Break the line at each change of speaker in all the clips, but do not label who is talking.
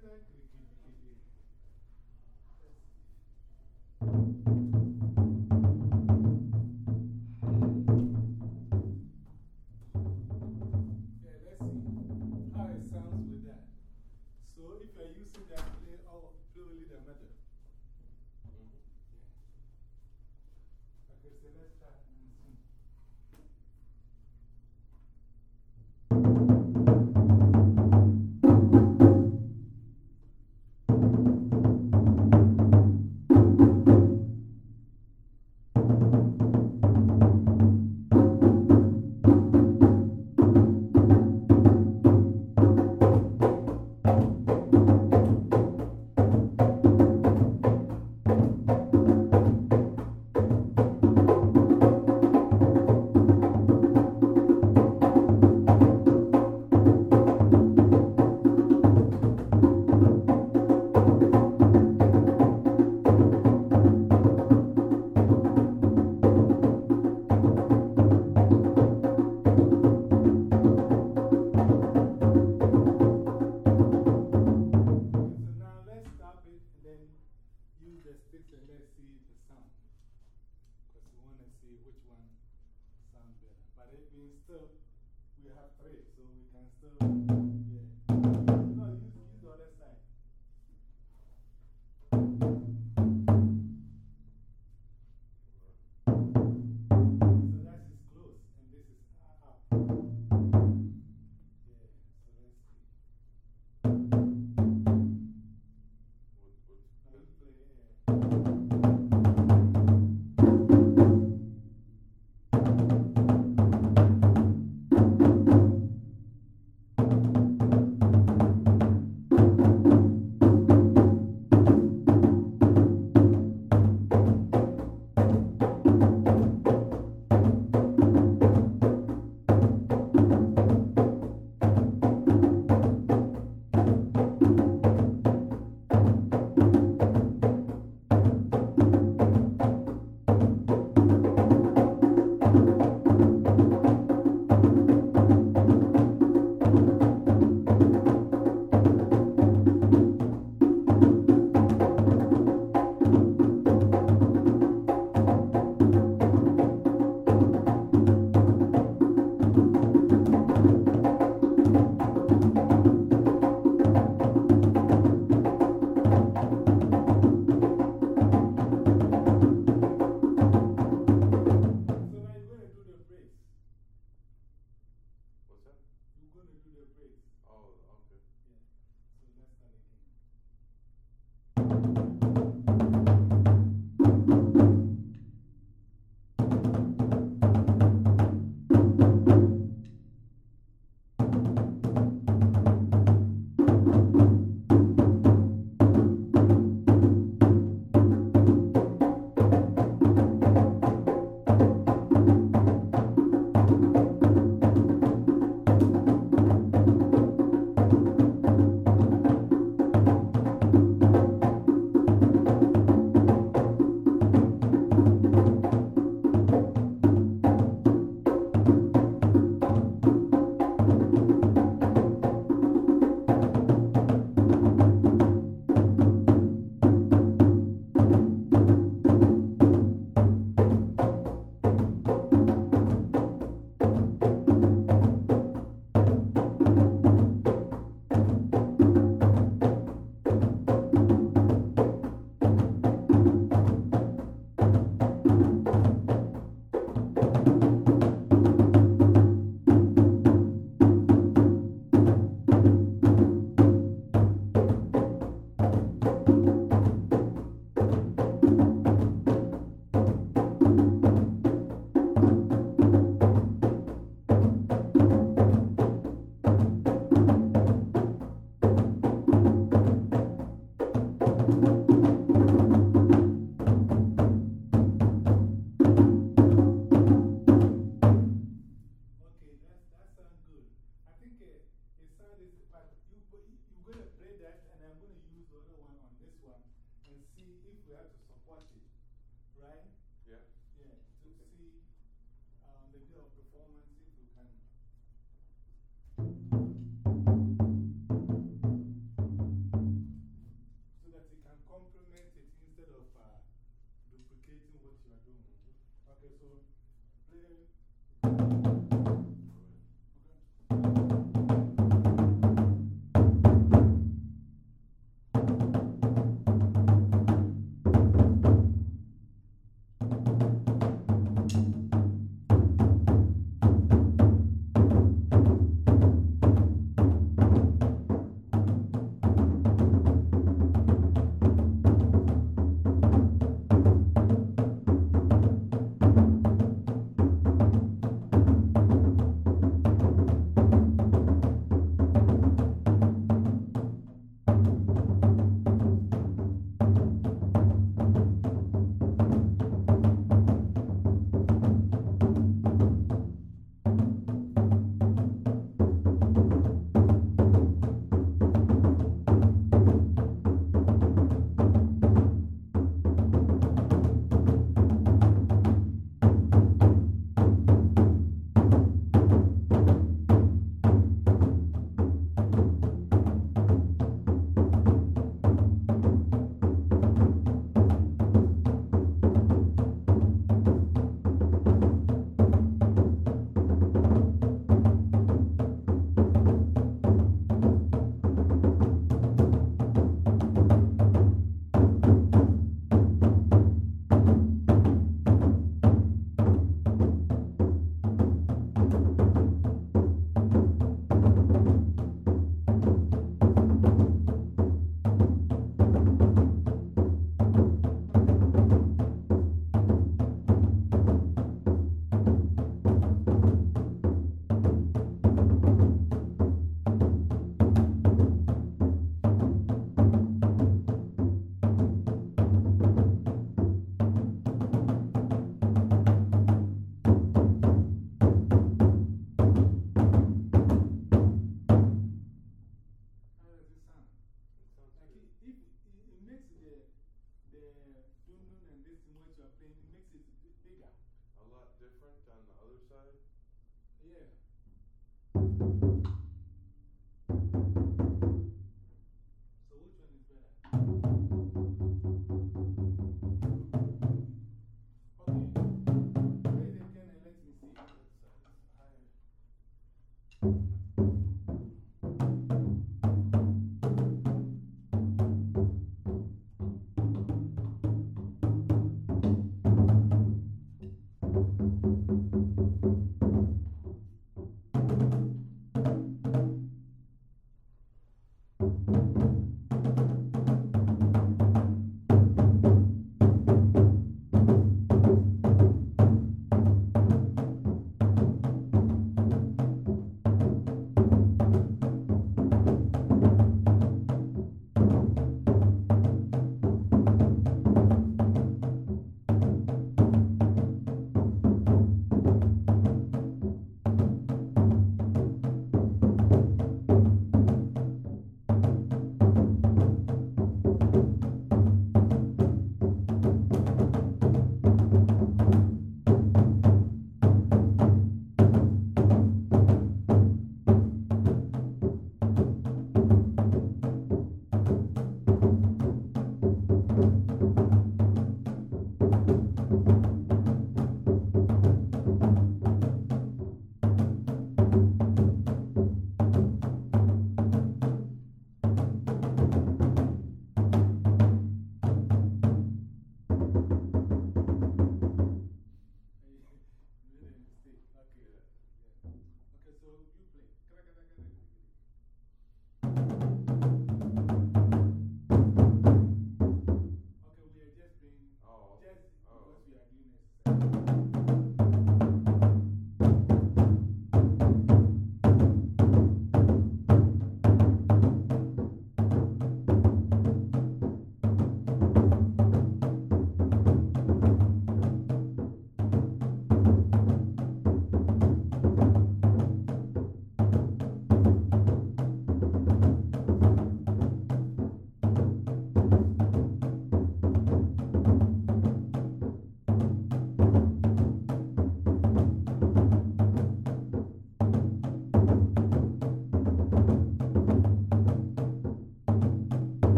Thank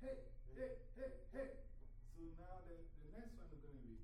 hey, hey, hey, hey. So now the, the next one is going to be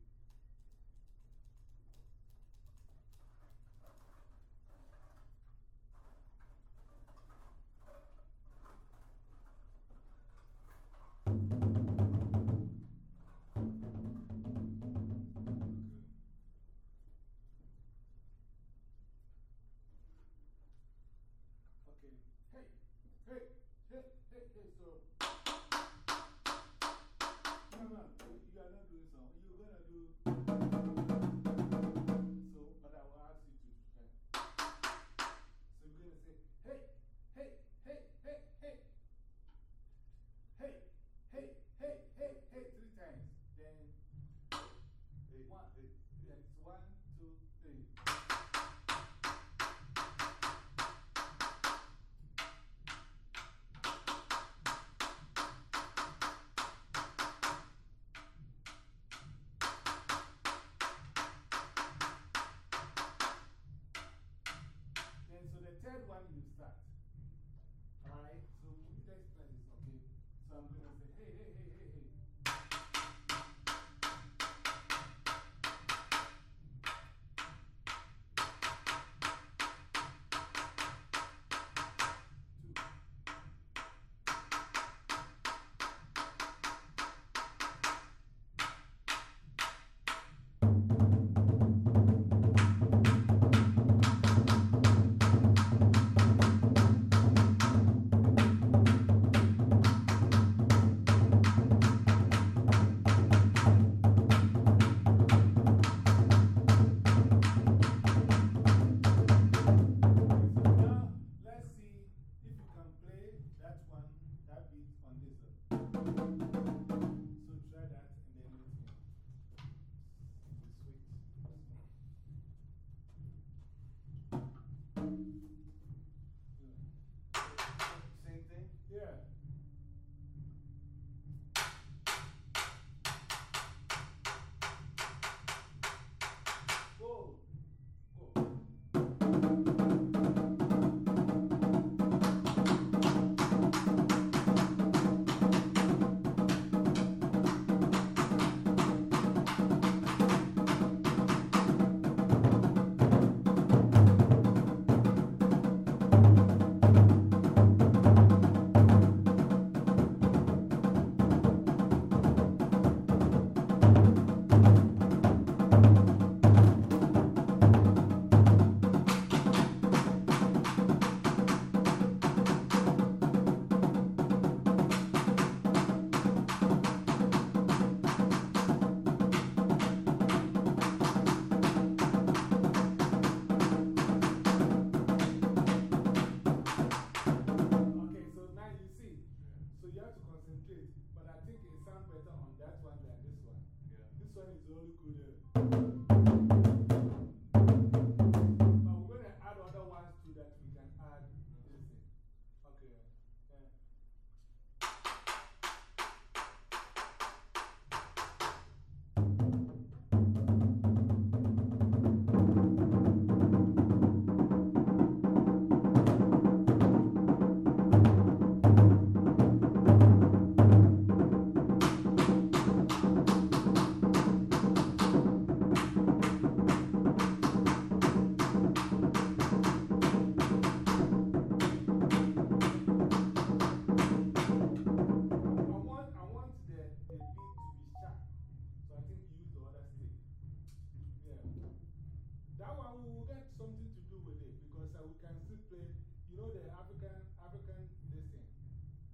we can still play. You know the African, African, this thing,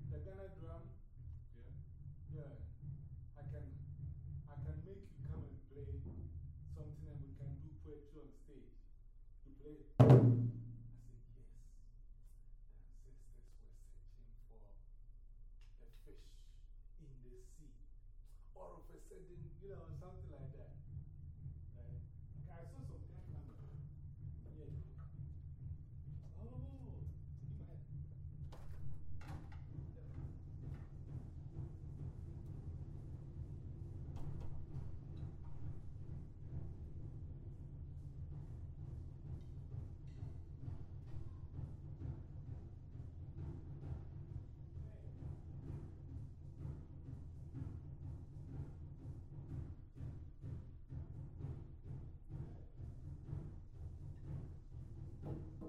the Ghana drum?
Yeah.
Yeah. I can, I can make you come and play something and we can do poetry on stage. You play. I said, yes. The ancestors were searching for the fish in the sea. All of a sudden, you know, something like that.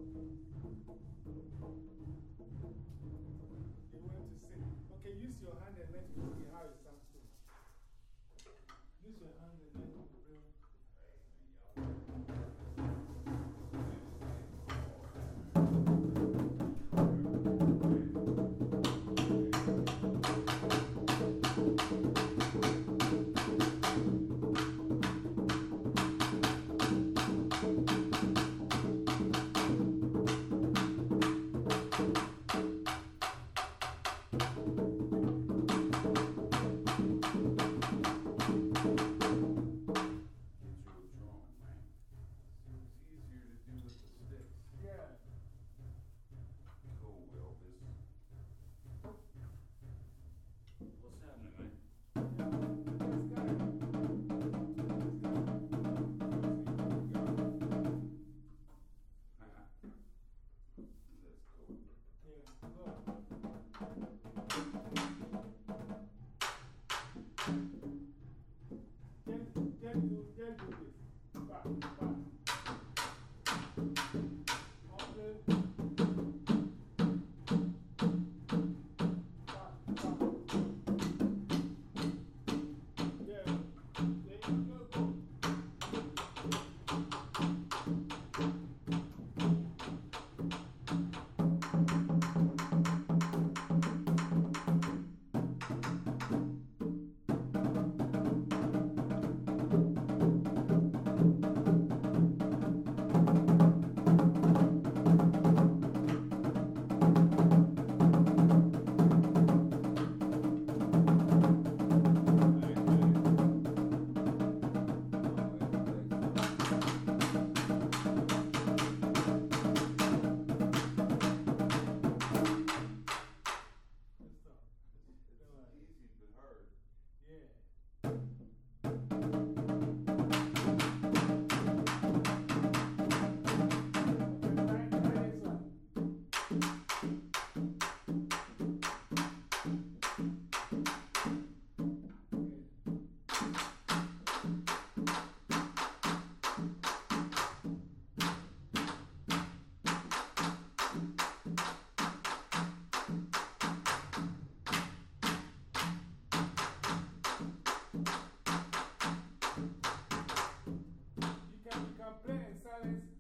They want to sing. Okay, use your hand and let me see how it sounds. Use your hand can, you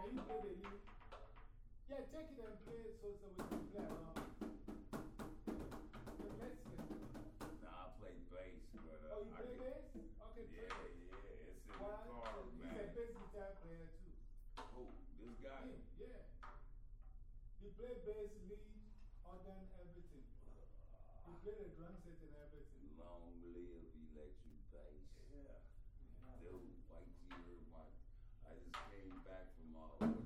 Can you play the lead? Yeah, take it and play so, so we can play along. So let's.
No, I play bass, but uh,
Oh, you
I
play bass? Okay,
Yeah,
play.
yeah, it's in
One,
the car,
two.
man.
He's a bass guitar player too.
Who? This guy?
Him, yeah. He play bass, lead, organ, everything. He play the drum set and everything.
Long live electric bass.
Yeah.
Dude, model.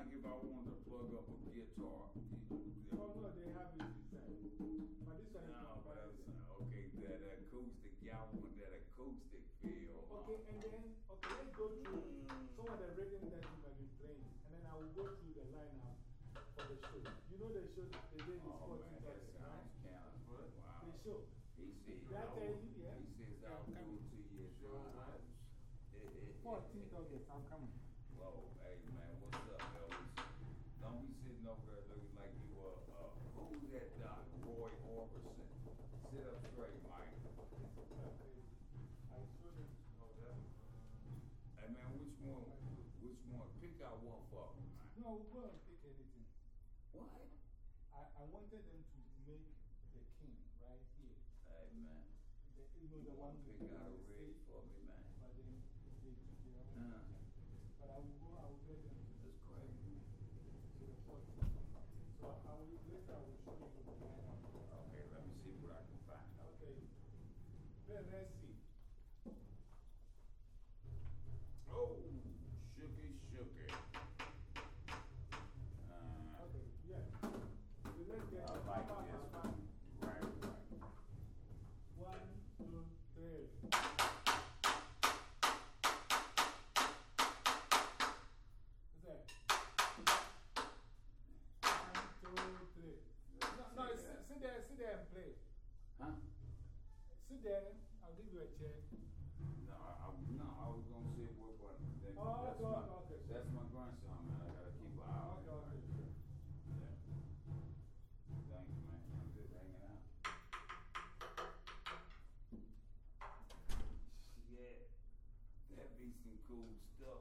Like if I wanted to plug up a guitar. you-
Oh, no, they have it inside. But this one
No, but
not
that's, okay, that acoustic, y'all want that acoustic feel. huh?
Okay, and then, okay, let's go through some of the rhythm that you might be playing. And then I will go through the lineup for the show. You know the show, the day is
Oh,
called
man, that
Tutorial,
sounds
right?
wow.
The show.
He said,
Did I you? Yeah.
he says, I'll do it to you at your house. Eh, eh, eh,
14th
eh.
August, I'm coming.
Whoa, hey man, what's up, Elvis? Don't be sitting over there looking like you, uh, uh, who's that doc? Roy Orbison. Sit up straight, Mike.
I showed them.
Hey man, which one, which one? Pick out one for me, man.
No, we'll go and pick anything.
What?
I, I wanted them to make the king right here.
Hey man,
The, you know, the one
pick out a
stage.
for me, man?
Sit there, I'll give you a chair.
No, I, I, no, I was gonna say what, what, that,
Oh,
that's
okay,
my,
okay.
that's my grandson, man. I gotta keep an eye on
Okay,
him.
okay.
Yeah. Thank you, man. I'm just hanging out. Yeah, that'd be some cool stuff,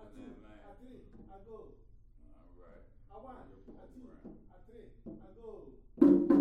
I
two, a three, I go. All right. A one, a two, a three, I go.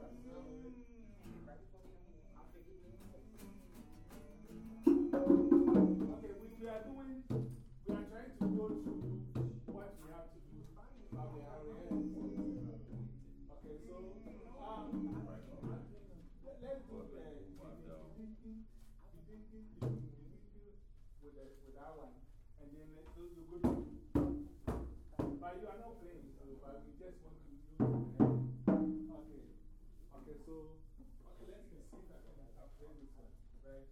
Okay, we, are doing, we are trying to go through what we have to do. Okay, so um, let's with one, and then let's go. But you are not playing, so, but we just want to so. Okay, let me see if I can play this one, right?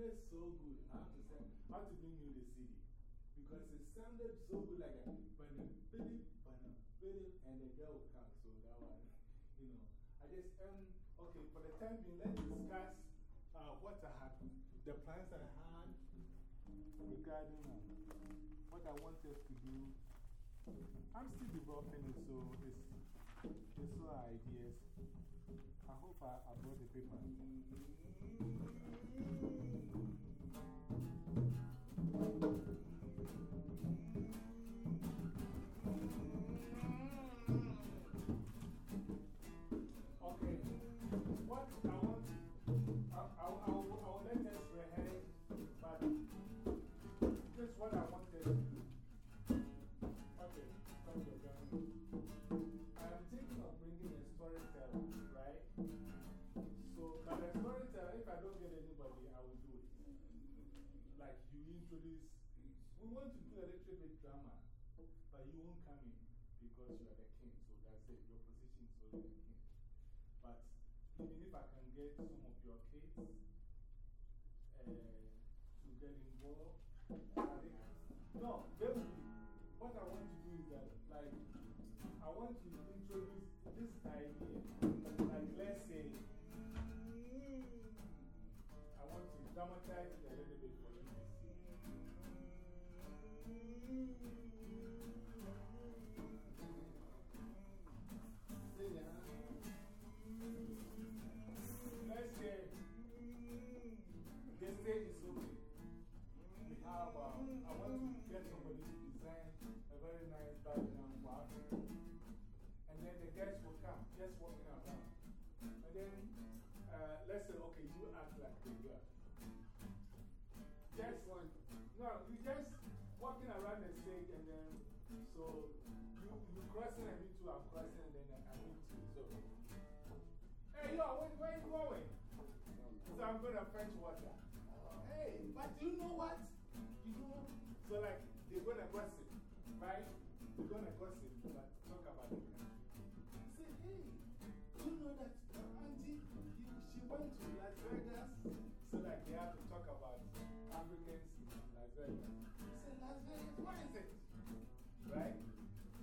Sounded so good. I have to, say, I have to bring you the CD. Because it sounded so good like a bana, bidi, bana, bidi, and the girl would come. So that one, you know. I just, um, okay, for the time being, let's discuss uh, what I had, the plans I had regarding uh, what I wanted to do. I'm still developing it, so it's, it's all ideas. I hope I, I brought the paper. This idea. Like, let's say, I want to dramatize it a little bit for you to see. Let's so you, you crossing and me too, I'm crossing and then I meet you. So, hey, yo, where, where you going? So I'm going to fetch water. Hey, but you know what? You know, so like they're going to gossip, right? They're going to gossip, but talk about it. Say, hey, you know that uh, Auntie, you, she went to Las Vegas? So like they have to talk about Africans in Las Vegas. Say, Las Vegas, what is it? Right?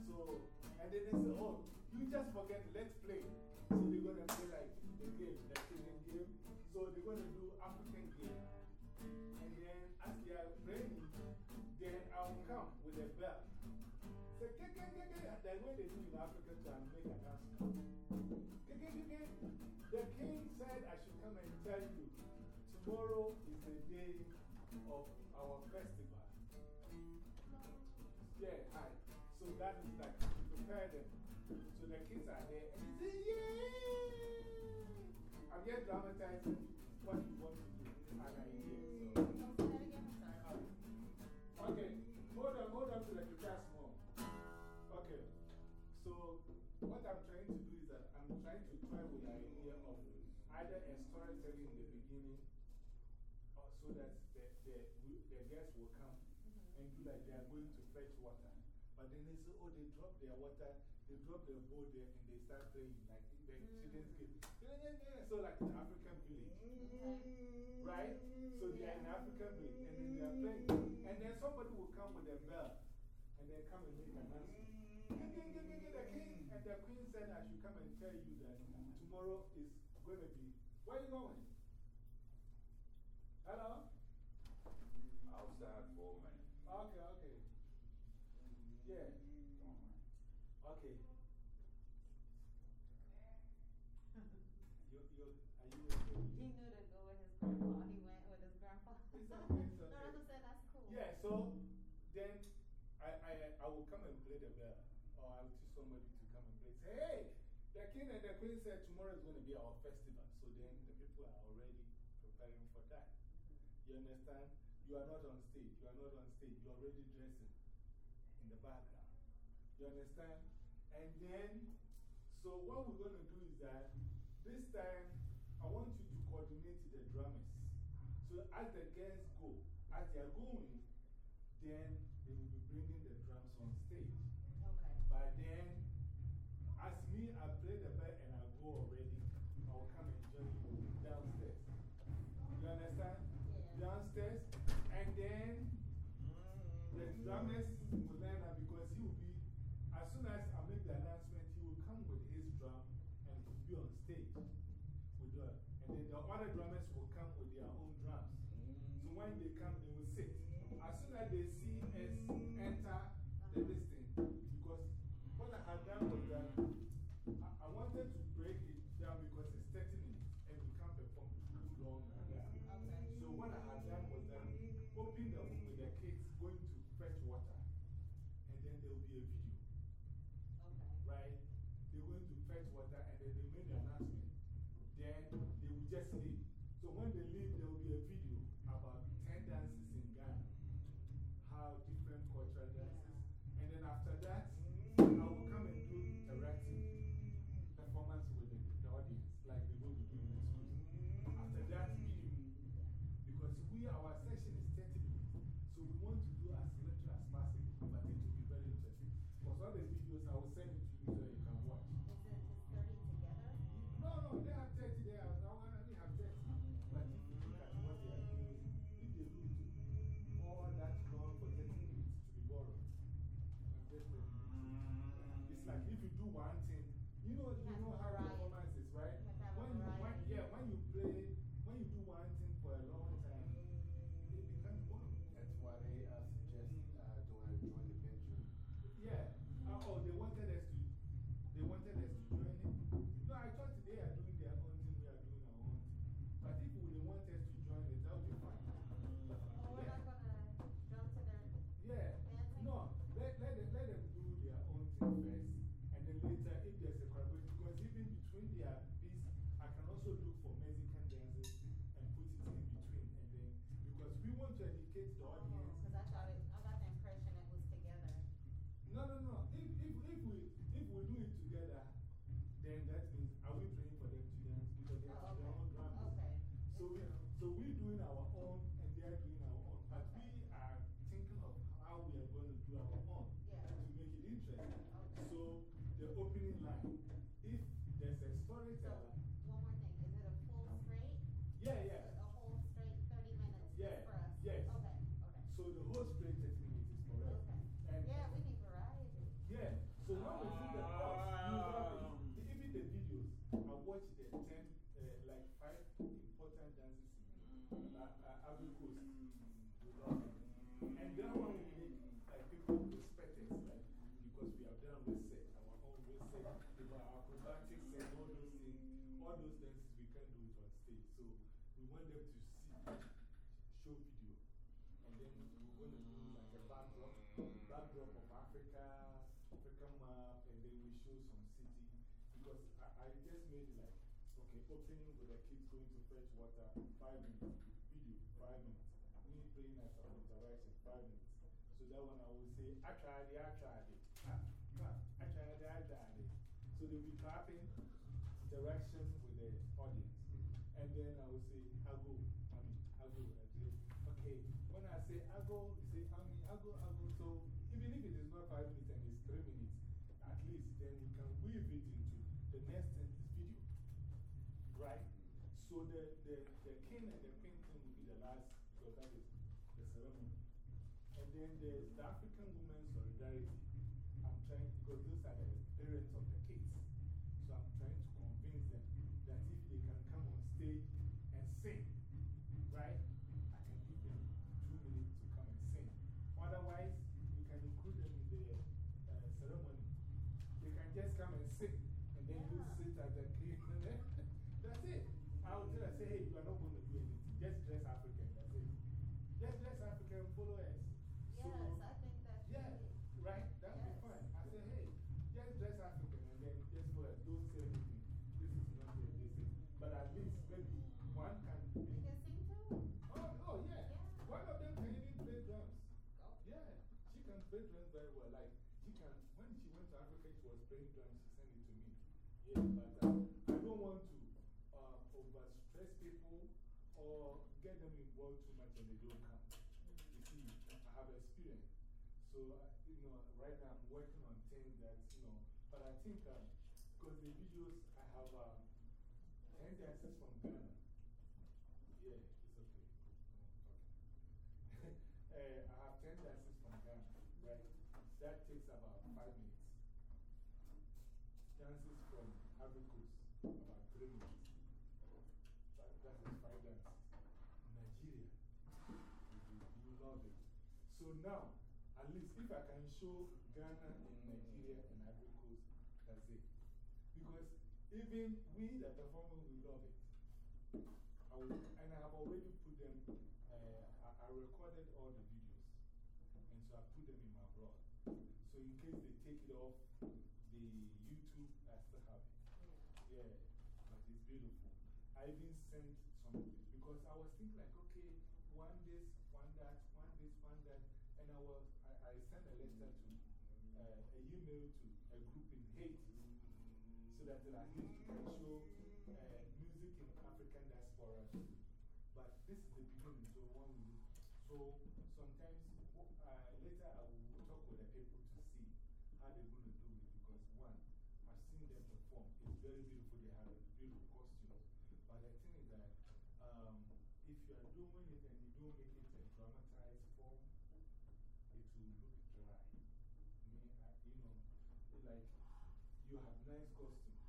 So, and then they say, oh, you just forget, let's play. So they're going to play like the game, the game. So they're going to do African game. And then as they are playing, then I'll come with a bell. Say, get, get, get, get. The way they do in Africa to make announcement. Get, get, get, get. The king said I should come and tell you tomorrow is the day of our festival. Yeah, hi. So that is like, prepare them. So the kids are there and they say, Yay! I'm here dramatizing what you want to do. And I hear so. Okay, hold on, hold on to the guitar small. Okay, so what I'm trying to do is that I'm trying to try with the idea of either a storytelling in the beginning uh, so that the, the, the guests will come that they are going to fetch water. But then they say, oh, they drop their water, they drop their bowl there, and they start playing Like the mm. children's game. So, like an African village. Mm. Right? So they are in African village, and then they are playing. And then somebody will come with a bell, and then come and make an announcement. Mm. The king and the queen said, I should come and tell you that tomorrow is going to be. Where are you going? Hello?
Outside for a minute.
Okay, okay. Yeah. Okay. you, you, are you okay?
He knew to go with his grandpa. He went with his grandpa.
It's okay, it's okay.
no, that's what I said. That's cool.
Yeah, so then I, I, I will come and play the bell. Or I'll teach somebody to come and play. Say, hey, the king and the queen said tomorrow is going to be our festival. So then the people are already preparing for that. Mm-hmm. You understand? You are not on stage. You are not on stage. You are already dressing in the background. You understand? And then, so what we're going to do is that this time, I want you to coordinate the drummers. So as the guests go, as they are
going,
then want them to see, show video. And then we're going to do like a backdrop, backdrop of Africa, Africa map, and then we show some city. Because I, I just made like, okay, opening with the kids going to fetch water, five minutes, video, five minutes. Me playing as an interaction, five minutes. So that one I will say, I tried it, I tried it. Ah, ah, I tried it, I tried it. So they'll be clapping direction with the audience. And then I will say, say I go, you say, I mean, I go, I go. So even if it is not five minutes and it's three minutes, at least then we can weave it into the next thing is video. Right? So the, the, the king and the queen thing will be the last, because that is the ceremony. And then there's play drums very well. Like, she can, when she went to Africa, she was playing drums. She sent it to me. Yeah, but uh, I don't want to uh, overstress people or get them involved too much and they don't come. You see, I have experience. So, uh, you know, right now I'm working on things that, you know, but I think um, because the videos I have uh, 10 dances from Ghana. Yeah, it's okay. Uh, I have 10 dances right? That takes about five minutes. Dances from Coast, about three minutes. That, is five dances. Nigeria, you, love it. So now, at least if I can show Ghana and Nigeria and Coast, that's it. Because even we, the performer, we love it. I will, and I have already put them, uh, I, I recorded all the videos. And so I put them in my blog. So in case they take it off the YouTube, I still have it. Yeah, but it's beautiful. I even sent some, because I was thinking like, okay, one this, one that, one this, one that. And I was, I, I sent a letter to, uh, a email to a group in Haiti. So that at least we can show uh, music in African diaspora. But this is the beginning, so one will. So sometimes, uh, later I will talk with the people to see how they're going to do it. Because one, I've seen them perform. It's very beautiful. They have a beautiful costumes. But the thing is that um, if you are doing it and you don't make it a dramatized form, it will look dry. Me, I, you know, like you have nice costume,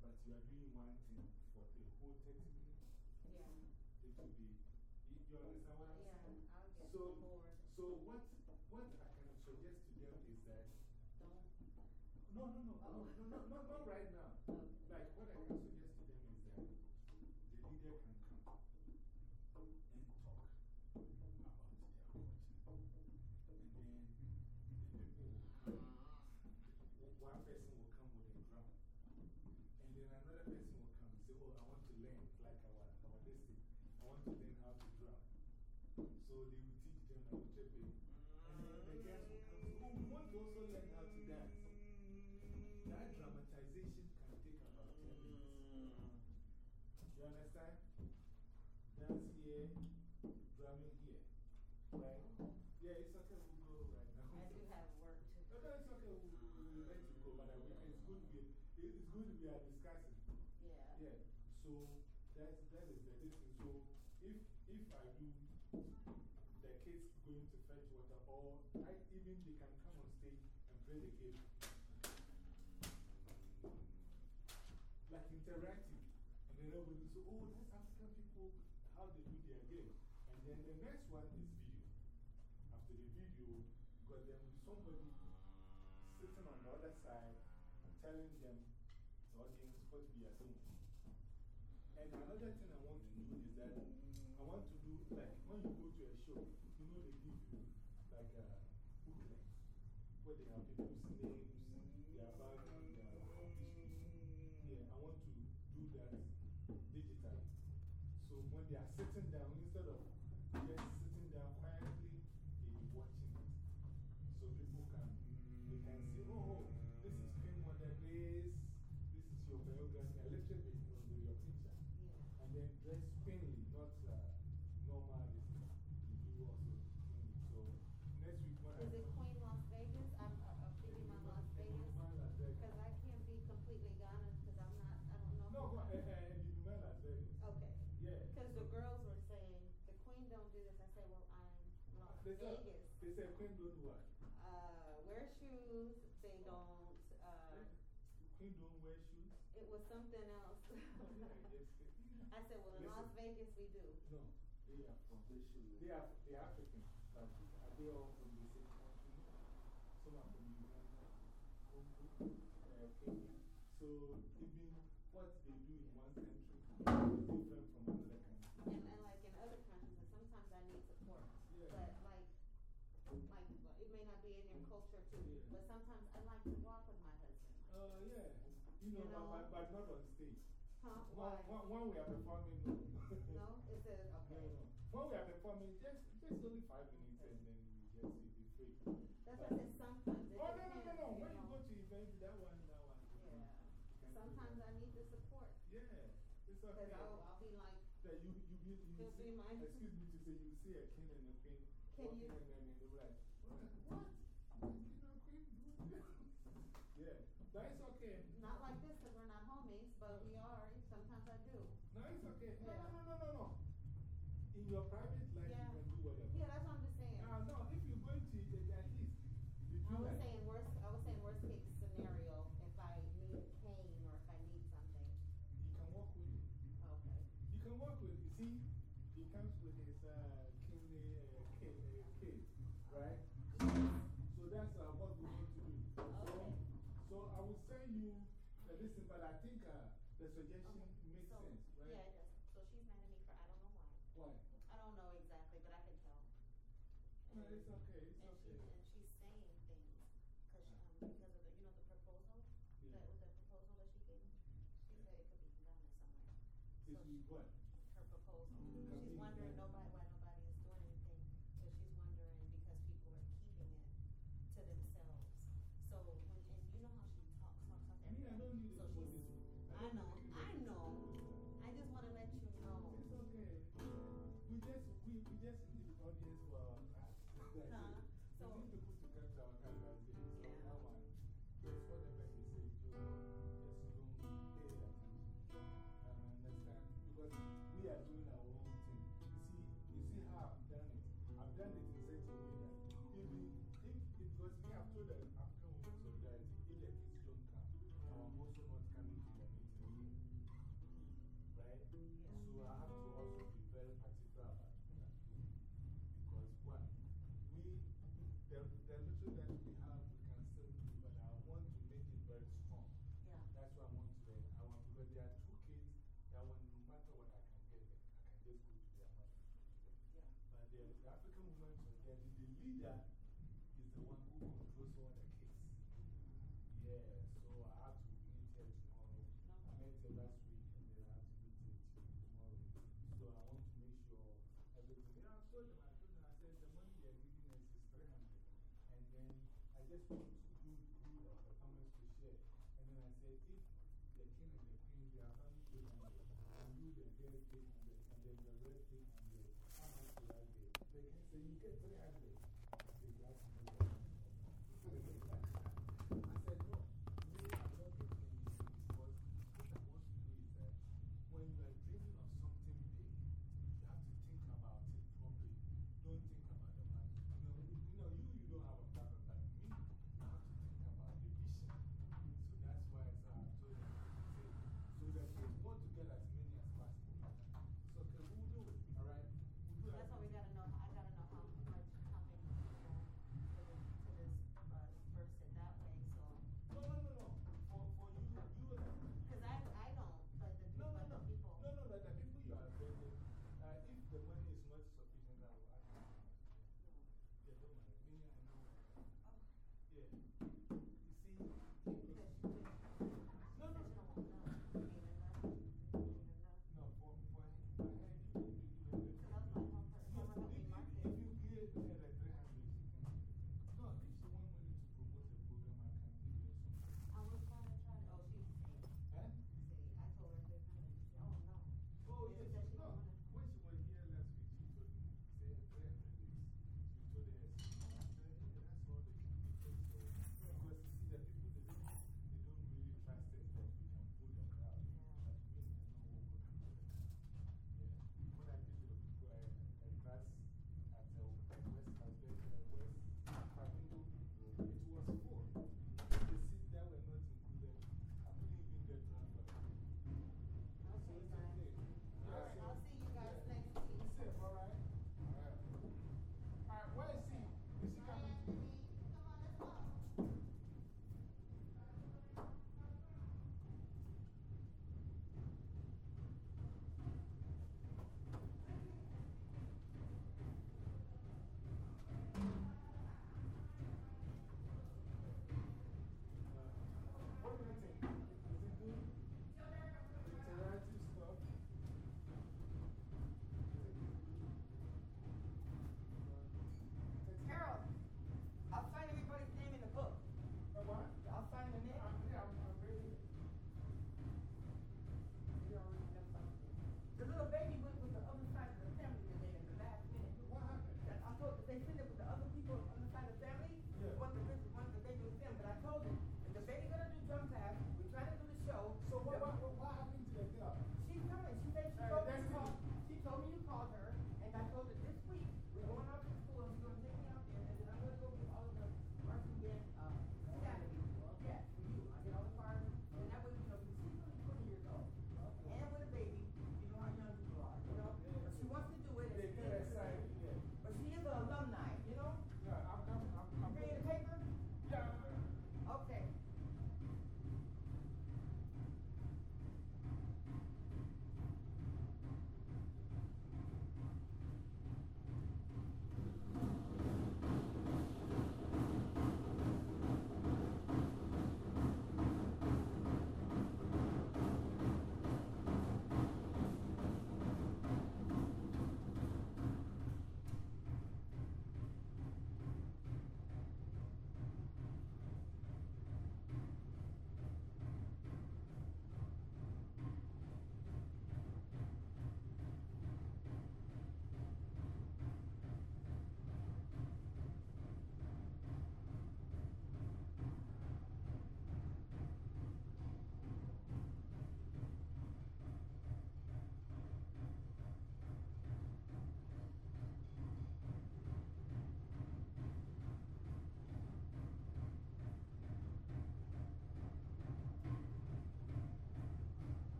but you are doing one thing for the whole 30 minutes.
Yeah.
It will be, you, you understand what I'm
Yeah,
saying?
I'll get
So,
bored.
so what, what I can suggest to them is that
Don't.
no, no, no,
Oh.
no, no, no, not right now. Like, what I can suggest it's good we are discussing.
Yeah.
Yeah, so that's, that is the thing. So if, if I do the kids going to fetch water, or I, even they can come on stage and play the game. Like interactive. And then everybody say, oh, that's African people, how they do their game. And then the next one is video. After the video, because there will somebody sitting on the other side telling them, the audience, what we are doing. And another thing I want to do is that mm, I want to do, like, when you go to a show, Queen
don't wear shoes? it was something else. I said, well, in Las Vegas we do.
No, they are from, they are, they are African, but are they all from the same country? Some are from Uganda, Congo, uh, Kenya. So even what they do in one country is different from another country.
And, and like in other countries, sometimes I need support.
Yeah.
But like, like, it may not be in your culture too.
Yeah.
But sometimes I like to walk with my husband.
Uh, yeah. You know,
You know?
But, but not on stage.
Huh?
When,
Why?
when, when we are performing, no.
No? Is it, okay.
no. When we are performing, just, just only five minutes and then we just be free.
That's why I said sometimes.
Oh, no, no, no, no.
you
When you
know.
go to events, that one, that one.
Yeah.
you can
Sometimes. I need the support.
Yeah, it's okay.
Because I'll, I'll be like,
That you, you, you, you
He'll
see,
be mine.
excuse me to say, you see a king and a queen
Can you-
and then they'll be like, what? What? King and queen doing this? yeah, but it's okay.
not like this because we're not homies, but we are. Sometimes I do.
No, it's okay. No,
Yeah.
no, no, no, no, no. In your private life,
Yeah.
you can do whatever.
Yeah, that's what I'm just saying.
Now, no, if you're going to, uh, at least, you
I was
like,
saying worst, I was saying worst case scenario if I need cane or if I need something.
you can walk with it.
Okay.
You can work with, you see, he comes with his uh, kidney uh, kid, uh, kid, right? So that's uh, what we want to do.
Okay.
so I will send you uh, this, thing, but I think uh, the suggestion
Okay.
makes
So,
sense, right?
Yeah, it does. So she's mad at me for I don't know why.
Why?
I don't know exactly, but I can tell.
No,
And-
it's okay, it's
and she, and she's saying things cause, um, because of the, you know, the proposal,
Yeah.
that, the proposal that she gave me. She said it could be in Ghana somewhere.
Is
So
we what?
It. Just want to
do, do uh, a performance to share. And then I said, if the king and the queen, they are family 800, and you, the girl 800, and then the rest 800, how much will I get? They can say, you get 300.